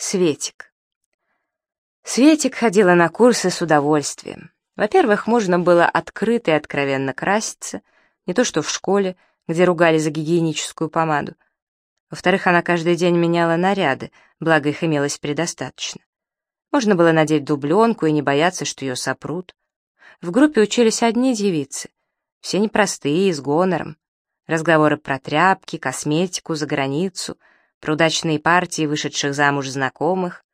Светик. Светик ходила на курсы с удовольствием. Во-первых, можно было открыто и откровенно краситься, не то что в школе, где ругали за гигиеническую помаду. Во-вторых, она каждый день меняла наряды, благо их имелось предостаточно. Можно было надеть дубленку и не бояться, что ее сопрут. В группе учились одни девицы, все непростые, с гонором. Разговоры про тряпки, косметику, за границу, про удачные партии вышедших замуж знакомых.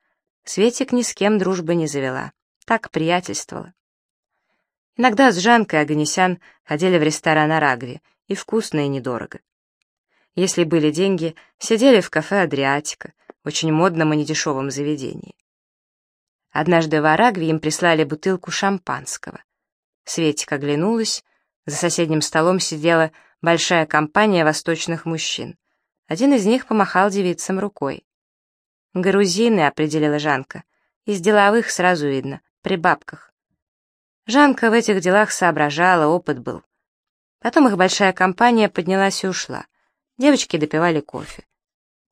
Светик ни с кем дружбы не завела, так приятельствовала. Иногда с Жанкой Аганесян ходили в ресторан Арагви, и вкусно, и недорого. Если были деньги, сидели в кафе «Адриатика», очень модном и недешевом заведении. Однажды в Арагве им прислали бутылку шампанского. Светик оглянулась, за соседним столом сидела большая компания восточных мужчин. Один из них помахал девицам рукой. «Грузины», — определила Жанка. «Из деловых сразу видно, при бабках». Жанка в этих делах соображала, опыт был. Потом их большая компания поднялась и ушла. Девочки допивали кофе.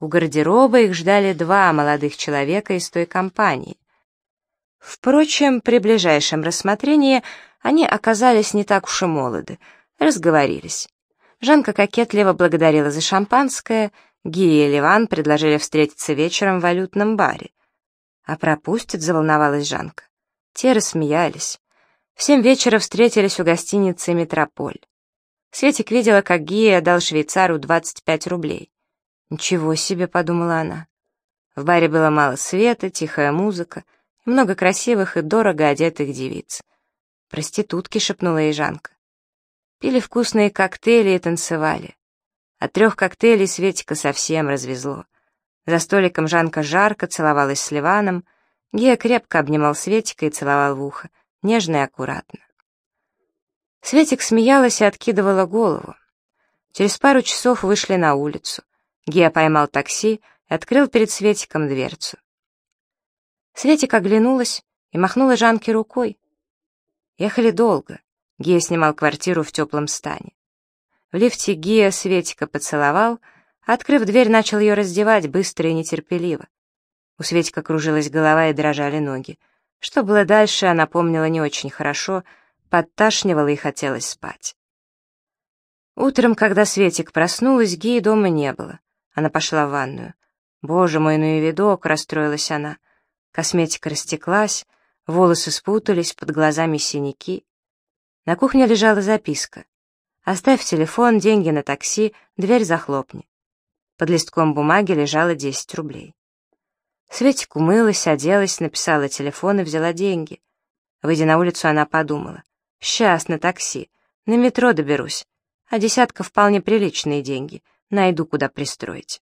У гардероба их ждали два молодых человека из той компании. Впрочем, при ближайшем рассмотрении они оказались не так уж и молоды, разговорились. Жанка кокетливо благодарила за шампанское, Гия и Ливан предложили встретиться вечером в валютном баре. «А пропустят?» — заволновалась Жанка. Те рассмеялись. В семь вечера встретились у гостиницы «Метрополь». Светик видела, как Гия дал швейцару 25 рублей. «Ничего себе», — подумала она. В баре было мало света, тихая музыка и много красивых и дорого одетых девиц. «Проститутки», — шепнула ей Жанка. Пили вкусные коктейли и танцевали. От трех коктейлей Светика совсем развезло. За столиком Жанка жарко целовалась с Ливаном, Гея крепко обнимал Светика и целовал в ухо, нежно и аккуратно. Светик смеялась и откидывала голову. Через пару часов вышли на улицу. Гея поймал такси и открыл перед Светиком дверцу. Светик оглянулась и махнула Жанке рукой. Ехали долго. Гея снимал квартиру в теплом стане. В лифте Гия Светика поцеловал, открыв дверь, начал ее раздевать быстро и нетерпеливо. У Светика кружилась голова и дрожали ноги. Что было дальше, она помнила не очень хорошо, подташнивала и хотелось спать. Утром, когда Светик проснулась, Гии дома не было. Она пошла в ванную. «Боже мой, ну и видок!» — расстроилась она. Косметика растеклась, волосы спутались, под глазами синяки. На кухне лежала записка. Оставь телефон, деньги на такси, дверь захлопни. Под листком бумаги лежало 10 рублей. Светик умылась, оделась, написала телефон и взяла деньги. Выйдя на улицу, она подумала. «Сейчас на такси, на метро доберусь, а десятка вполне приличные деньги, найду, куда пристроить».